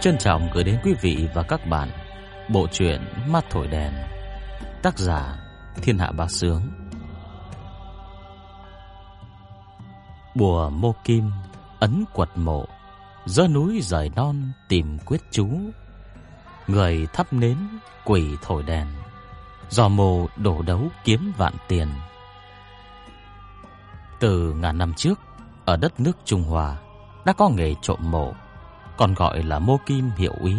Trân trọng gửi đến quý vị và các bạn Bộ truyện Mắt Thổi Đèn, Tác giả Thiên Hạ Bá Sướng. Bùa mô kim Ấn quật mộ Dơ núi rời non tìm quyết chú. Người thắp nến Quỷ thổi đèn Giò mồ đổ đấu kiếm vạn tiền. Từ ngàn năm trước, Ở đất nước Trung Hoa, Đã có nghề trộm mộ. Còn gọi là mô kim hiệu úy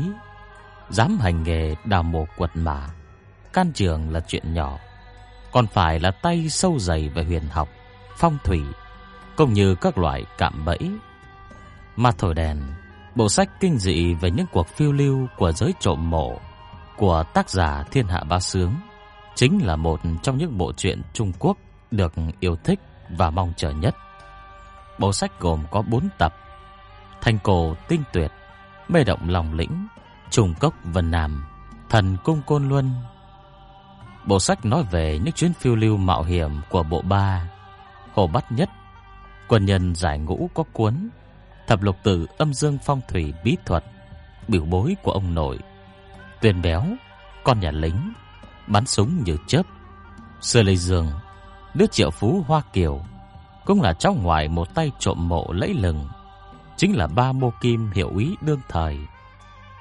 Dám hành nghề đào mộ quật mã, Can trường là chuyện nhỏ, Còn phải là tay sâu dày về huyền học, Phong thủy, Cũng như các loại cạm bẫy. Mà thổi đèn, Bộ sách kinh dị về những cuộc phiêu lưu Của giới trộm mộ Của tác giả Thiên Hạ Ba Sướng Chính là một trong những bộ truyện Trung Quốc Được yêu thích và mong chờ nhất. Bộ sách gồm có 4 tập Thành cổ tinh tuyệt, Mê động lòng lĩnh, Trùng cốc vân nam, Thần cung côn luân. Bộ sách nói về những chuyến phiêu lưu mạo hiểm của bộ ba, Hồ Bát Nhất, Quân nhân giải ngũ có cuốn, Thập lục tử âm dương phong thủy bí thuật, Biểu bối của ông nội Tuyền béo, Con nhà lính, Bắn súng như chớp Sơ Lê giường Đứa triệu phú Hoa Kiều, Cũng là cháu ngoại một tay trộm mộ lẫy lừng. Chính là ba mô kim hiệu úy đương thời.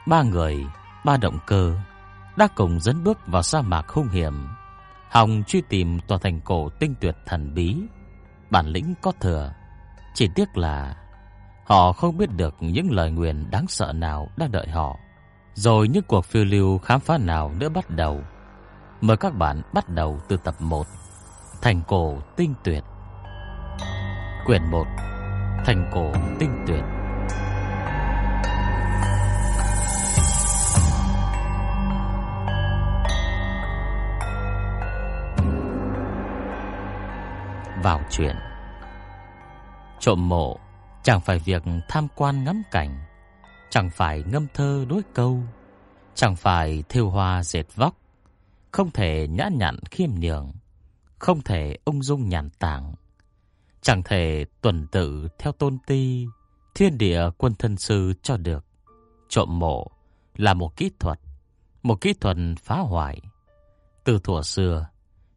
Ba người, Ba động cơ, Đã cùng dẫn bước vào sa mạc hung hiểm. Hòng truy tìm tòa thành cổ tinh tuyệt thần bí. Bản lĩnh có thừa. Chỉ tiếc là Họ không biết được những lời nguyền đáng sợ nào đang đợi họ. Rồi những cuộc phiêu lưu khám phá nào nữa bắt đầu. Mời các bạn bắt đầu từ tập 1 Thành cổ tinh tuyệt. Quyển 1 Thành cổ tinh tuyệt. Vào chuyện. Trộm mộ, Chẳng phải việc tham quan ngắm cảnh, Chẳng phải ngâm thơ đối câu, Chẳng phải thêu hoa dệt vóc, Không thể nhã nhặn khiêm nhường, Không thể ung dung nhàn tảng. Chẳng thể tuần tự theo tôn ti Thiên địa quân thân sư cho được. Trộm mộ là một kỹ thuật Một kỹ thuật phá hoại. Từ thuở xưa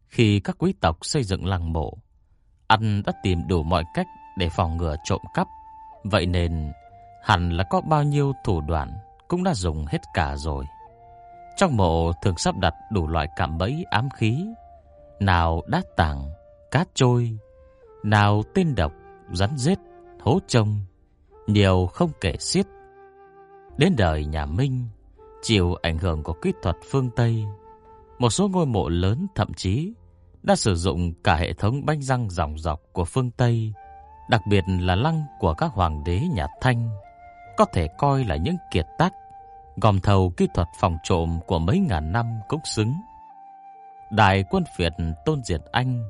Khi các quý tộc xây dựng lăng mộ Anh đã tìm đủ mọi cách để phòng ngừa trộm cắp. Vậy nên hẳn là có bao nhiêu thủ đoạn Cũng đã dùng hết cả rồi. Trong mộ thường sắp đặt đủ loại cạm bẫy ám khí Nào đá tảng, cát trôi nào tên độc, rắn rết, hố trông, nhiều không kể xiết. Đến đời nhà Minh, chịu ảnh hưởng của kỹ thuật phương Tây, một số ngôi mộ lớn thậm chí đã sử dụng cả hệ thống bánh răng dòng dọc của phương Tây, đặc biệt là lăng của các hoàng đế nhà Thanh, có thể coi là những kiệt tác, gom thầu kỹ thuật phòng trộm của mấy ngàn năm cũng xứng. Đại quân Việt tôn diệt Anh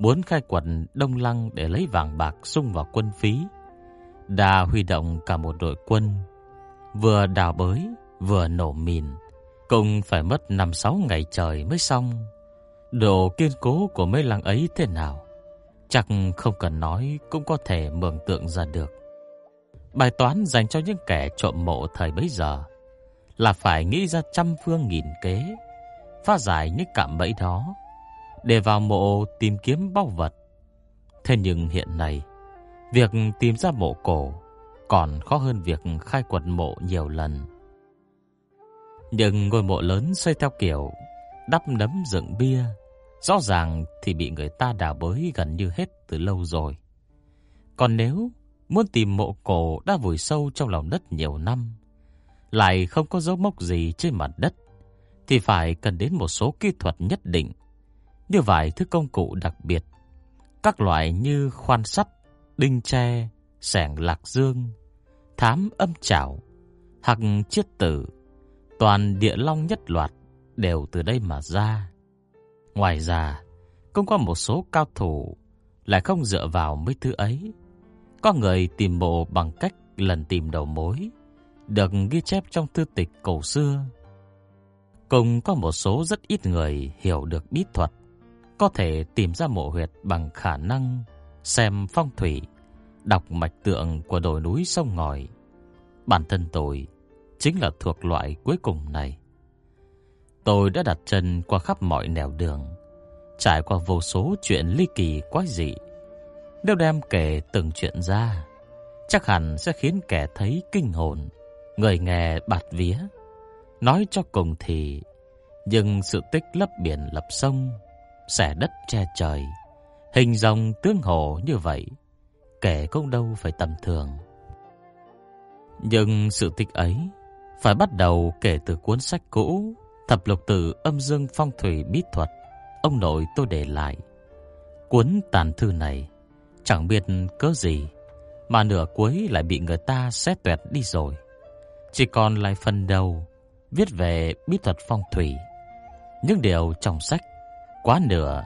muốn khai quật Đông Lăng để lấy vàng bạc sung vào quân phí. Đã huy động cả một đội quân, vừa đào bới, vừa nổ mìn, cùng phải mất 5-6 ngày trời mới xong. Độ kiên cố của mấy lăng ấy thế nào, chắc không cần nói cũng có thể mường tượng ra được. Bài toán dành cho những kẻ trộm mộ thời bấy giờ là phải nghĩ ra trăm phương nghìn kế, phá giải những cạm bẫy đó để vào mộ tìm kiếm báu vật. Thế nhưng hiện nay, việc tìm ra mộ cổ còn khó hơn việc khai quật mộ nhiều lần. Nhưng ngôi mộ lớn xây theo kiểu đắp nấm dựng bia, rõ ràng thì bị người ta đào bới gần như hết từ lâu rồi. Còn nếu muốn tìm mộ cổ đã vùi sâu trong lòng đất nhiều năm, lại không có dấu mốc gì trên mặt đất, thì phải cần đến một số kỹ thuật nhất định như vài thứ công cụ đặc biệt. Các loại như khoan sắt, đinh tre, sẻng lạc dương, thám âm chảo, hoặc chiết tử, toàn địa long nhất loạt đều từ đây mà ra. Ngoài ra, cũng có một số cao thủ lại không dựa vào mấy thứ ấy. Có người tìm mộ bằng cách lần tìm đầu mối, được ghi chép trong thư tịch cổ xưa. Cũng có một số rất ít người hiểu được bí thuật có thể tìm ra mộ huyệt bằng khả năng xem phong thủy, đọc mạch tượng của đồi núi sông ngòi. Bản thân tôi chính là thuộc loại cuối cùng này. Tôi đã đặt chân qua khắp mọi nẻo đường, trải qua vô số chuyện ly kỳ quái dị. Nếu đem kể từng chuyện ra, chắc hẳn sẽ khiến kẻ thấy kinh hồn, người nghe bạt vía. Nói cho cùng thì, nhưng sự tích lấp biển lập sông, xẻ đất che trời, hình dòng tương hồ như vậy, kẻ cũng đâu phải tầm thường. Nhưng sự tích ấy phải bắt đầu kể từ cuốn sách cũ Thập lục tử âm dương phong thủy bí thuật. Ông nội tôi để lại. Cuốn tàn thư này Chẳng biết cớ gì Mà nửa cuối lại bị người ta xé toẹt đi rồi. Chỉ còn lại phần đầu Viết về bí thuật phong thủy. Những điều trong sách Quá nửa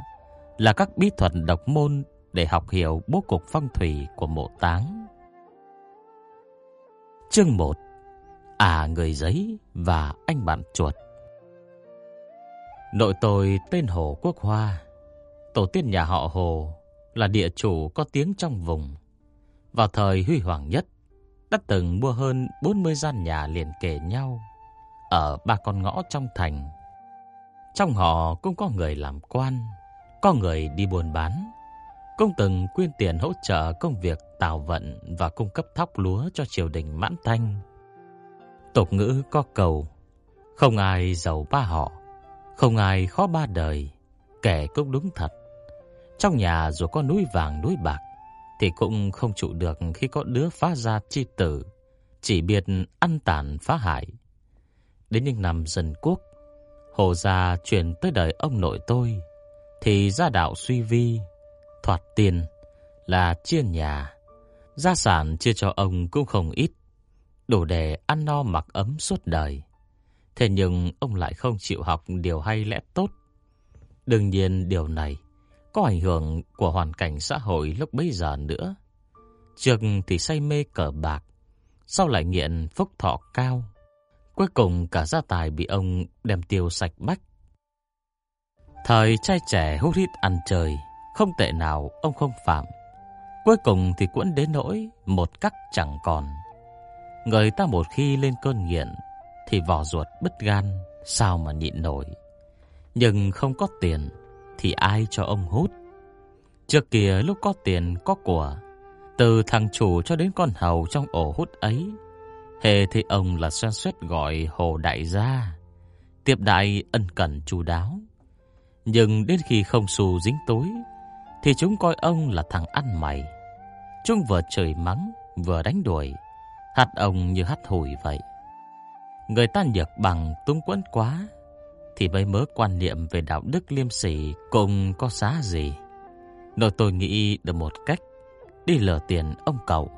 Là các bí thuật độc môn Để học hiểu bố cục phong thủy của mộ táng. Chương 1 À người giấy và anh bạn chuột. Nội tôi tên Hồ Quốc Hoa. Tổ tiên nhà họ Hồ Là địa chủ có tiếng trong vùng. Vào thời huy hoàng nhất, Đã từng mua hơn 40 gian nhà liền kề nhau Ở ba con ngõ trong thành. Trong họ cũng có người làm quan, Có người đi buôn bán, Cũng từng quyên tiền hỗ trợ công việc tào vận Và cung cấp thóc lúa cho triều đình mãn thanh. Tục ngữ có cầu, Không ai giàu ba họ, Không ai khó ba đời, Kẻ cũng đúng thật. Trong nhà dù có núi vàng núi bạc Thì cũng không trụ được Khi có đứa phá ra chi tử, Chỉ biết ăn tàn phá hại. Đến những năm dân quốc Hồ gia chuyển tới đời ông nội tôi Thì gia đạo suy vi Thoạt tiền là chia nhà Gia sản chia cho ông cũng không ít đủ để ăn no mặc ấm suốt đời. Thế nhưng ông lại không chịu học điều hay lẽ tốt. Đương nhiên điều này có ảnh hưởng của hoàn cảnh xã hội lúc bấy giờ nữa. trường thì say mê cờ bạc, sau lại nghiện phúc thọ cao. Cuối cùng cả gia tài bị ông đem tiêu sạch bách. Thời trai trẻ hút hít ăn chơi, không tệ nào ông không phạm. Cuối cùng thì cũng đến nỗi một cách chẳng còn. Người ta một khi lên cơn nghiện Thì vỏ ruột bứt gan Sao mà nhịn nổi Nhưng không có tiền Thì ai cho ông hút Trước kia lúc có tiền có của Từ thằng chủ cho đến con hầu Trong ổ hút ấy Hề thì ông là xoan suét gọi hồ đại gia Tiếp đại ân cần chu đáo Nhưng đến khi không xu dính túi Thì chúng coi ông là thằng ăn mày Chúng vừa trời mắng Vừa đánh đuổi hạt ông như hắt hủi vậy. Người ta nhược bằng tung quẫn quá, thì mới mớ quan niệm về đạo đức liêm sỉ cũng có giá gì. Nội tôi nghĩ được một cách, đi lừa tiền ông cậu.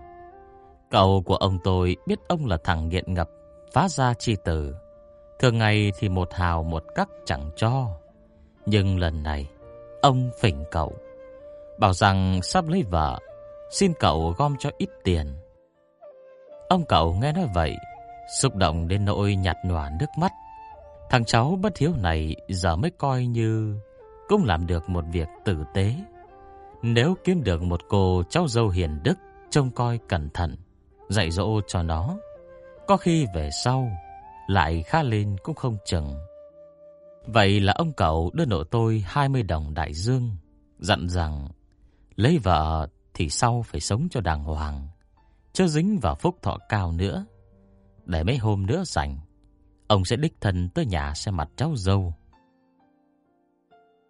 Cậu của ông tôi biết ông là thằng nghiện ngập, phá ra chi tử. Thường ngày thì một hào một cắc chẳng cho. Nhưng lần này, ông phỉnh cậu. Bảo rằng sắp lấy vợ, xin cậu gom cho ít tiền. Ông cậu nghe nói vậy, xúc động đến nỗi nhạt nhòa nước mắt. Thằng cháu bất hiếu này giờ mới coi như cũng làm được một việc tử tế. Nếu kiếm được một cô cháu dâu hiền đức, trông coi cẩn thận, dạy dỗ cho nó, có khi về sau lại khá lên cũng không chừng. Vậy là ông cậu đưa nội tôi 20 đồng đại dương, dặn rằng lấy vợ thì sau phải sống cho đàng hoàng chưa dính vào phúc thọ cao nữa. Để mấy hôm nữa rảnh, ông sẽ đích thân tới nhà xem mặt cháu dâu.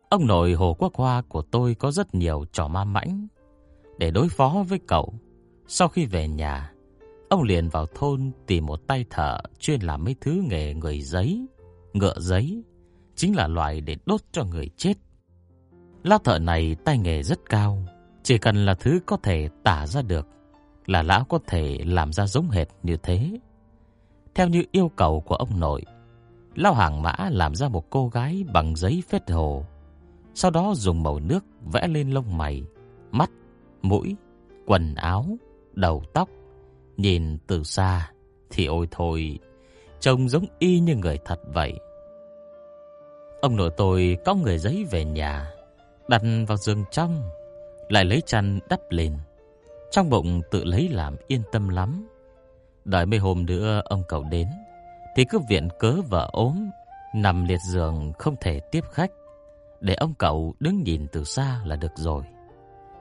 Ông nội Hồ Quốc Hoa của tôi có rất nhiều trò ma mãnh để đối phó với cậu. Sau khi về nhà, ông liền vào thôn tìm một tay thợ chuyên làm mấy thứ nghề người giấy, ngựa giấy, chính là loại để đốt cho người chết. Lão thợ này tay nghề rất cao, chỉ cần là thứ có thể tả ra được là lão có thể làm ra giống hệt như thế. Theo như yêu cầu của ông nội, lão hàng mã làm ra một cô gái bằng giấy phết hồ, sau đó dùng màu nước vẽ lên lông mày, mắt, mũi, quần áo, đầu tóc, nhìn từ xa thì ôi thôi, trông giống y như người thật vậy. Ông nội tôi có người giấy về nhà, đặt vào giường trong, lại lấy chăn đắp lên. Trong bụng tự lấy làm yên tâm lắm. Đợi mấy hôm nữa ông cậu đến, Thì cứ viện cớ vợ ốm Nằm liệt giường không thể tiếp khách Để ông cậu đứng nhìn từ xa là được rồi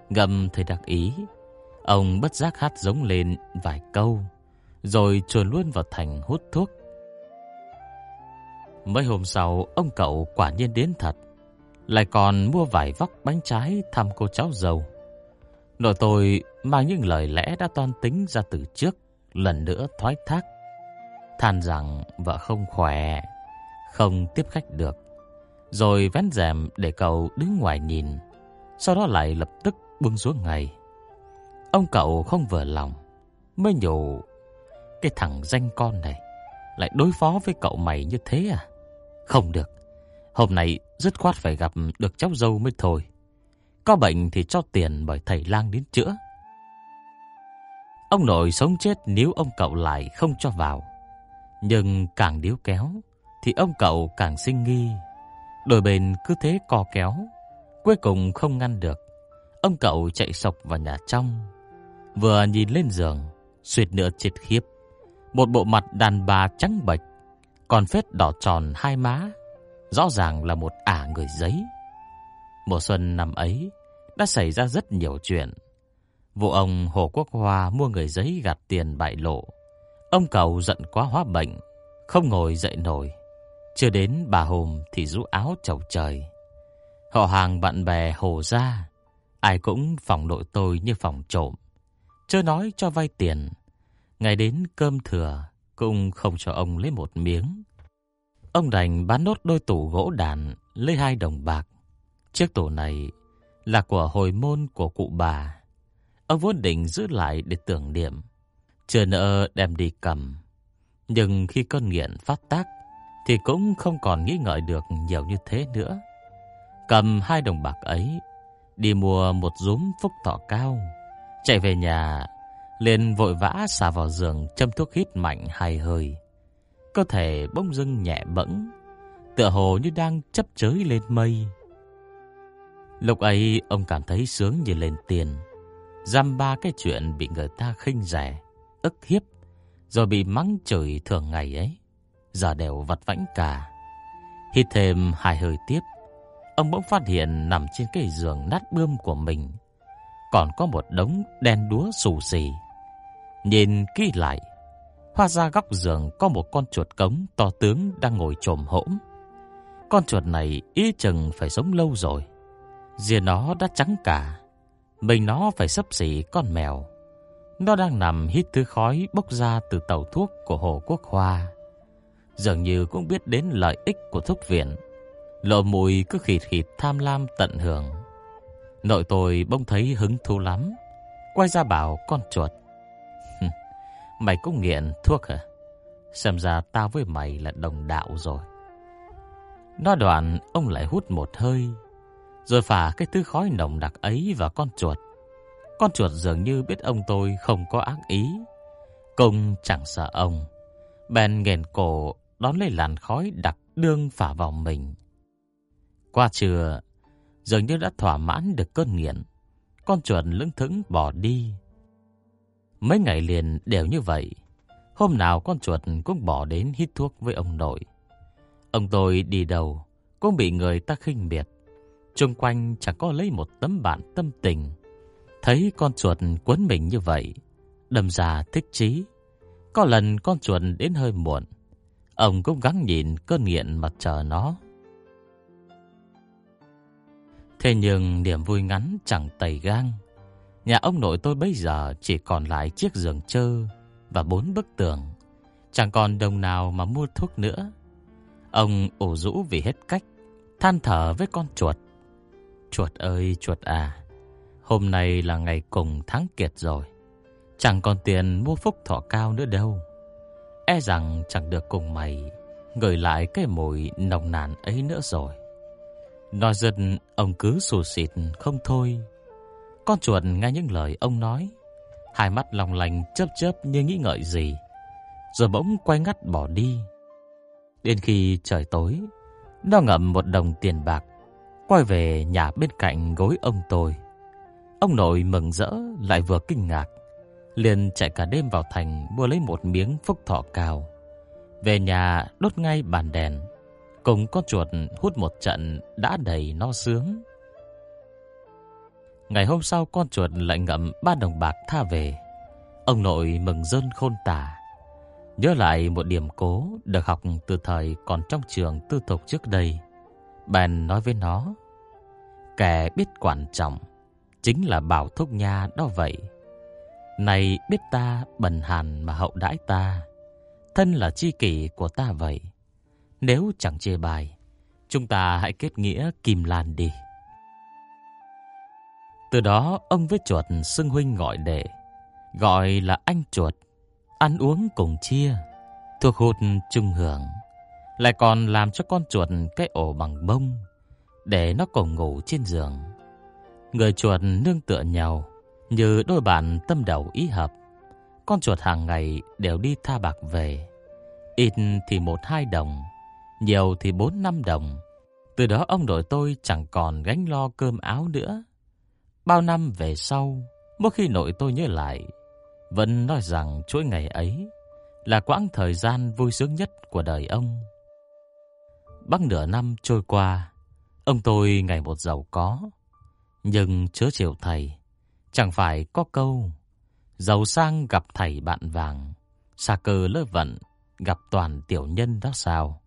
Ngầm thầy đặc ý Ông bất giác hát giống lên vài câu, Rồi chuồn luôn vào thành hút thuốc. Mấy hôm sau, Ông cậu quả nhiên đến thật, Lại còn mua vài vóc bánh trái Thăm cô cháu giàu. Nội tôi mang những lời lẽ đã toan tính ra từ trước, Lần nữa thoái thác, Than rằng vợ không khỏe, Không tiếp khách được, Rồi vén rèm để cậu đứng ngoài nhìn, Sau đó lại lập tức buông xuống ngày Ông cậu không vừa lòng, Mới nhủ, Cái thằng danh con này Lại đối phó với cậu mày như thế à? Không được, Hôm nay dứt khoát phải gặp được cháu dâu mới thôi. Có bệnh thì cho tiền bởi thầy lang đến chữa. Ông nội sống chết nếu ông cậu lại không cho vào. Nhưng càng điếu kéo Thì ông cậu càng sinh nghi. Đôi bên cứ thế co kéo, Cuối cùng không ngăn được. Ông cậu chạy sộc vào nhà trong. Vừa nhìn lên giường Xuyệt nữa chết khiếp. Một bộ mặt đàn bà trắng bệch, Còn vết đỏ tròn hai má, Rõ ràng là một ả người giấy. Mùa xuân năm ấy, Đã xảy ra rất nhiều chuyện. Vụ ông Hồ Quốc Hoa Mua người giấy gạt tiền bại lộ. Ông cầu giận quá hóa bệnh, Không ngồi dậy nổi. Chưa đến bà hôm thì rũ áo chầu trời. Họ hàng bạn bè hồ ra Ai cũng phòng nội tôi như phòng trộm. Chớ nói cho vay tiền. Ngày đến cơm thừa, Cũng không cho ông lấy một miếng. Ông đành bán nốt đôi tủ gỗ đàn Lấy hai đồng bạc. Chiếc tủ này Là của hồi môn của cụ bà. Ông vốn định giữ lại để tưởng niệm. Chưa nỡ đem đi cầm. Nhưng khi con nghiện phát tác, Thì cũng không còn nghĩ ngợi được nhiều như thế nữa. Cầm hai đồng bạc ấy, Đi mua một rúm phúc thọ cao. Chạy về nhà, liền vội vã xà vào giường Châm thuốc hít mạnh hai hơi. Cơ thể bỗng dưng nhẹ bẫng, Tựa hồ như đang chấp chới lên mây. Lúc ấy, ông cảm thấy sướng như lên tiền. Giam ba cái chuyện bị người ta khinh rẻ, Ức hiếp, Rồi bị mắng chửi thường ngày ấy. Giờ đều vặt vãnh cả. Hít thêm hai hơi tiếp, Ông bỗng phát hiện nằm trên cái giường nát bươm của mình. Còn có một đống đen đúa xù xì. Nhìn kỹ lại, Hoa ra góc giường có một con chuột cống to tướng đang ngồi trồm hỗn Con chuột này ý chừng phải sống lâu rồi. Rìa nó đã trắng cả, Mình nó phải sấp xỉ con mèo. Nó đang nằm hít thứ khói bốc ra từ tàu thuốc của Hồ Quốc Hoa. Dường như cũng biết đến lợi ích của thuốc viện. Lộ mùi cứ khịt khịt tham lam tận hưởng. Nội tôi bỗng thấy hứng thú lắm. Quay ra bảo con chuột. Mày cũng nghiện thuốc hả? Xem ra tao với mày là đồng đạo rồi. Nói đoạn ông lại hút một hơi Rồi phả cái thứ khói nồng đặc ấy vào con chuột. Con chuột dường như biết ông tôi không có ác ý. Công chẳng sợ ông. Bèn nghền cổ đón lấy làn khói đặc đương phả vào mình. Qua trưa, dường như đã thỏa mãn được cơn nghiện. Con chuột lững thững bỏ đi. Mấy ngày liền đều như vậy. Hôm nào con chuột cũng bỏ đến hít thuốc với ông nội. Ông tôi đi đâu cũng bị người ta khinh miệt. Trung quanh chẳng có lấy một tấm bạn tâm tình. Thấy con chuột quấn mình như vậy, đâm ra thích chí. Có lần con chuột đến hơi muộn, ông cũng gắng nhìn cơn nghiện mà chờ nó. Thế nhưng niềm vui ngắn chẳng tẩy gang. Nhà ông nội tôi bây giờ chỉ còn lại chiếc giường trơ và bốn bức tường. Chẳng còn đồng nào mà mua thuốc nữa. Ông ủ rũ vì hết cách, than thở với con chuột. Chuột ơi chuột à, hôm nay là ngày cùng tháng kiệt rồi. Chẳng còn tiền mua phúc thọ cao nữa đâu. E rằng chẳng được cùng mày gửi lại cái mùi nồng nàn ấy nữa rồi. Nói dần ông cứ sù xịt không thôi. Con chuột nghe những lời ông nói, hai mắt lòng lành chớp chớp như nghĩ ngợi gì, rồi bỗng quay ngắt bỏ đi. Đến khi trời tối, nó ngậm một đồng tiền bạc, quay về nhà bên cạnh gối ông tôi. Ông nội mừng rỡ lại vừa kinh ngạc, liền chạy cả đêm vào thành mua lấy một miếng phúc thọ cao. Về nhà đốt ngay bàn đèn, cùng con chuột hút một trận đã đầy no sướng. Ngày hôm sau con chuột lại ngậm ba đồng bạc tha về. Ông nội mừng rơn khôn tả. Nhớ lại một điểm cố được học từ thời còn trong trường tư thục trước đây. Bèn nói với nó, kẻ biết quan trọng chính là bảo thúc nha đó vậy. Này biết ta bần hàn mà hậu đãi ta, thân là chi kỷ của ta vậy. Nếu chẳng chê bài, chúng ta hãy kết nghĩa kim lan đi. Từ đó ông với chuột xưng huynh gọi đệ, gọi là anh chuột, ăn uống cùng chia, thuộc hụt chung hưởng, lại còn làm cho con chuột cái ổ bằng bông để nó cùng ngủ trên giường. Người chuột nương tựa nhau như đôi bạn tâm đầu ý hợp. Con chuột hàng ngày đều đi tha bạc về, ít thì một hai đồng, nhiều thì bốn năm đồng. Từ đó ông nội tôi chẳng còn gánh lo cơm áo nữa. Bao năm về sau, mỗi khi nội tôi nhớ lại, vẫn nói rằng chuỗi ngày ấy là quãng thời gian vui sướng nhất của đời ông. Bắc nửa năm trôi qua, ông tôi ngày một giàu có, nhưng chớ chiều thầy, chẳng phải có câu giàu sang gặp thầy bạn vàng, xa cơ lơ vận gặp toàn tiểu nhân đó sao?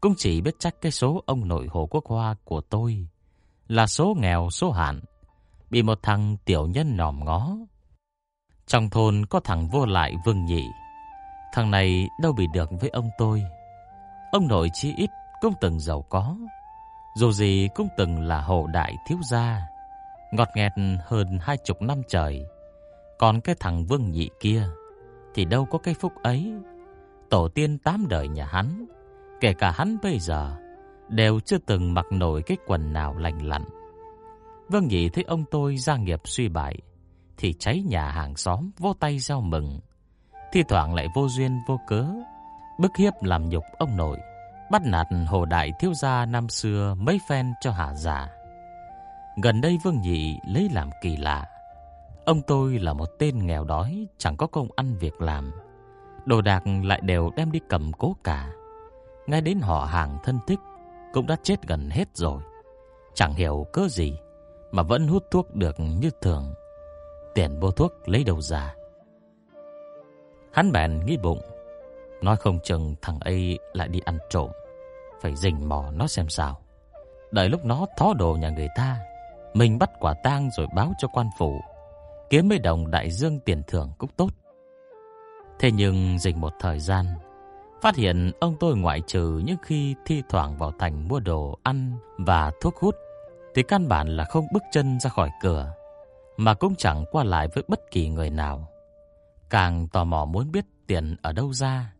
Cũng chỉ biết chắc cái số ông nội Hồ Quốc Hoa của tôi là số nghèo số hạn, bị một thằng tiểu nhân nòm ngó. Trong thôn có thằng vô lại Vương Nhị, thằng này đâu bị được với ông tôi. Ông nội chí ít cũng từng giàu có, dù gì cũng từng là hồ đại thiếu gia, ngọt nghẹt hơn hai chục năm trời. Còn cái thằng Vương Nhị kia thì đâu có cái phúc ấy. Tổ tiên tám đời nhà hắn, kể cả hắn bây giờ đều chưa từng mặc nổi cái quần nào lành lặn. Vương Nhị thấy ông tôi gia nghiệp suy bại, thì cháy nhà hàng xóm vô tay reo mừng. Thi thoảng lại vô duyên vô cớ, bức hiếp làm nhục ông nội, bắt nạt hồ đại thiếu gia năm xưa mấy phen cho hạ giả. Gần đây Vương Nhị lấy làm kỳ lạ. Ông tôi là một tên nghèo đói, chẳng có công ăn việc làm. Đồ đạc lại đều đem đi cầm cố cả. Ngay đến họ hàng thân thích cũng đã chết gần hết rồi. Chẳng hiểu cớ gì mà vẫn hút thuốc được như thường. Tiền vô thuốc lấy đầu già. Hắn bèn nghĩ bụng, nói không chừng thằng ấy lại đi ăn trộm, phải rình mò nó xem sao. Đợi lúc nó thó đồ nhà người ta, mình bắt quả tang rồi báo cho quan phủ, kiếm mấy đồng đại dương tiền thưởng cũng tốt. Thế nhưng dình một thời gian, phát hiện ông tôi ngoại trừ những khi thi thoảng vào thành mua đồ ăn và thuốc hút thì căn bản là không bước chân ra khỏi cửa, mà cũng chẳng qua lại với bất kỳ người nào. Càng tò mò muốn biết tiền ở đâu ra,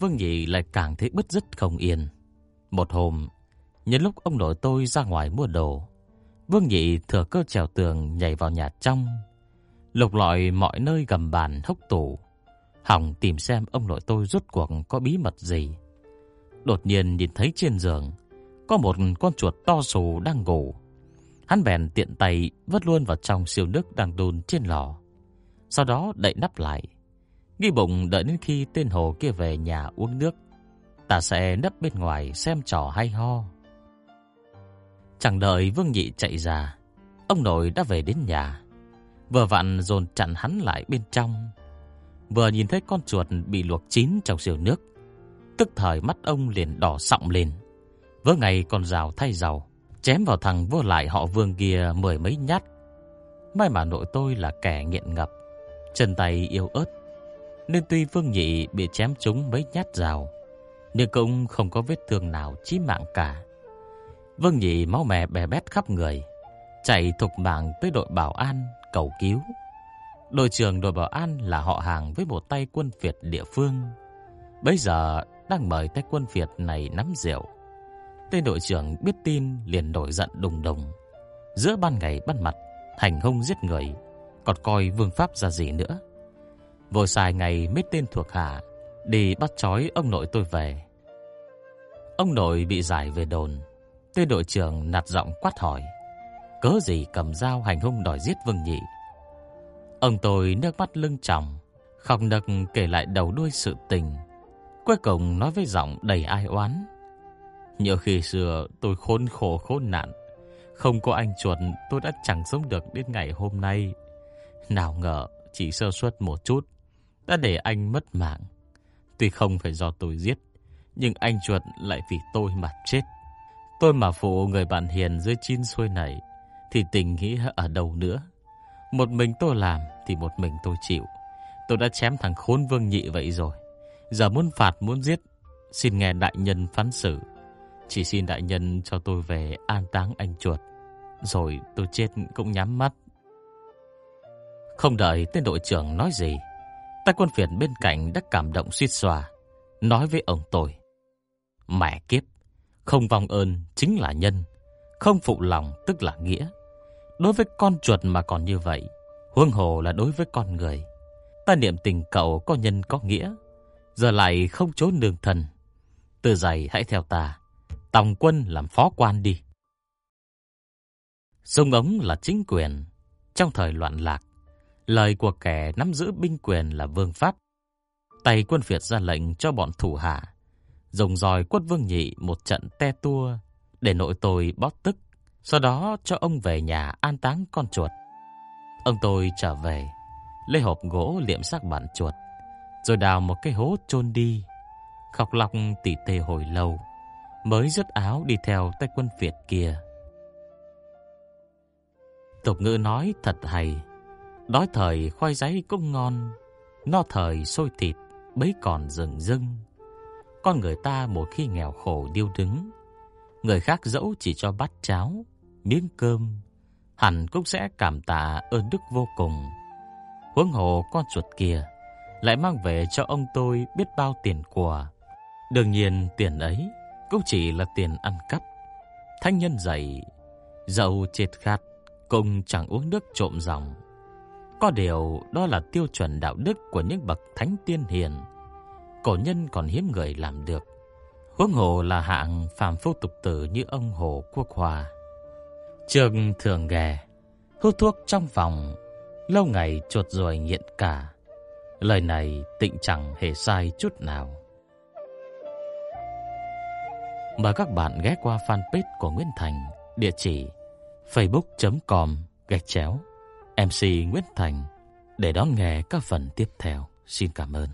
Vương Nhị lại càng thấy bứt rứt không yên. Một hôm, nhân lúc ông nội tôi ra ngoài mua đồ, Vương Nhị thừa cơ trèo tường nhảy vào nhà trong, lục lọi mọi nơi gầm bàn hốc tủ, hỏng tìm xem ông nội tôi rốt cuộc có bí mật gì. Đột nhiên nhìn thấy trên giường có một con chuột to sù đang ngủ. Hắn bèn tiện tay vứt luôn vào trong siêu nước đang đun trên lò. Sau đó đậy nắp lại. Nghi bụng đợi đến khi tên hồ kia về nhà uống nước. Ta sẽ nấp bên ngoài xem trò hay ho. Chẳng đợi Vương Nhị chạy ra, ông nội đã về đến nhà. Vừa vặn dồn chặn hắn lại bên trong. Vừa nhìn thấy con chuột bị luộc chín trong siêu nước, tức thời mắt ông liền đỏ sọng lên. Vớ ngày con rào thay rào, chém vào thằng vô lại họ Vương kia mười mấy nhát. May mà nội tôi là kẻ nghiện ngập, chân tay yếu ớt, nên tuy Vương Nhị bị chém trúng mấy nhát rào, nhưng cũng không có vết thương nào chí mạng cả. Vương Nhị máu mè bè bét khắp người, chạy thục mạng tới đội bảo an cầu cứu. Đội trưởng đội bảo an là họ hàng với một tay quân Việt địa phương. Bây giờ đang mời tay quân Việt này nắm rượu. Tên đội trưởng biết tin liền nổi giận đùng đùng. Giữa ban ngày ban mặt, hành hung giết người, còn coi vương pháp ra gì nữa. Vội xài ngày mấy tên thuộc hạ đi bắt trói ông nội tôi về. Ông nội bị giải về đồn. Tên đội trưởng nạt giọng quát hỏi. Cớ gì cầm dao hành hung đòi giết Vương Nhị. Ông tôi nước mắt lưng tròng, khóc nực kể lại đầu đuôi sự tình. Cuối cùng nói với giọng đầy ai oán. Nhớ khi xưa tôi khốn khổ khốn nạn. Không có anh chuột tôi đã chẳng sống được đến ngày hôm nay. Nào ngờ chỉ sơ suất một chút đã để anh mất mạng. Tuy không phải do tôi giết, nhưng anh chuột lại vì tôi mà chết. Tôi mà phụ người bạn hiền dưới chín xuôi này, thì tình nghĩa ở đâu nữa. Một mình tôi làm thì một mình tôi chịu. Tôi đã chém thằng khốn vương nhị vậy rồi. Giờ muốn phạt muốn giết, xin nghe đại nhân phán xử. Chỉ xin đại nhân cho tôi về an táng anh chuột. Rồi tôi chết cũng nhắm mắt. Không đợi tên đội trưởng nói gì, tay quân phiền bên cạnh đã cảm động suýt xòa, nói với ông tôi. Mẹ kiếp, không vong ơn chính là nhân, không phụ lòng tức là nghĩa. Đối với con chuột mà còn như vậy, huống hồ là đối với con người. Ta niệm tình cậu có nhân có nghĩa, giờ lại không trốn đường thần. Từ giày hãy theo ta, tòng quân làm phó quan đi. Sông ống là chính quyền. Trong thời loạn lạc, lời của kẻ nắm giữ binh quyền là vương pháp. Tay quân Việt ra lệnh cho bọn thủ hạ, dùng roi quất vương nhị một trận te tua để nội tôi bóp tức, sau đó cho ông về nhà an táng con chuột. Ông tôi trở về, lấy hộp gỗ liệm xác bản chuột, rồi đào một cái hố chôn đi. Khóc lóc tỉ tê hồi lâu, mới dứt áo đi theo tay quân Việt kia. Tục ngữ nói thật hay, đói thời khoai giấy cũng ngon, no thời sôi thịt bấy còn rừng rưng. Con người ta một khi nghèo khổ điêu đứng, người khác dẫu chỉ cho bát cháo, miếng cơm, hẳn cũng sẽ cảm tạ ơn đức vô cùng. Huống hồ con chuột kia lại mang về cho ông tôi biết bao tiền của. Đương nhiên tiền ấy cũng chỉ là tiền ăn cắp. Thanh nhân dạy, dầu chết khát cùng chẳng uống nước trộm dòng. Có điều đó là tiêu chuẩn đạo đức của những bậc thánh tiên hiền. Cổ nhân còn hiếm người làm được. Huống hồ là hạng phàm phu tục tử như ông Hồ Quốc Hòa. Trường thường ghè, hút thuốc trong phòng, lâu ngày chuột rồi nghiện cả. Lời này tịnh chẳng hề sai chút nào. Mời các bạn ghé qua fanpage của Nguyễn Thành, địa chỉ facebook.com gạch chéo MC Nguyễn Thành để đón nghe các phần tiếp theo. Xin cảm ơn.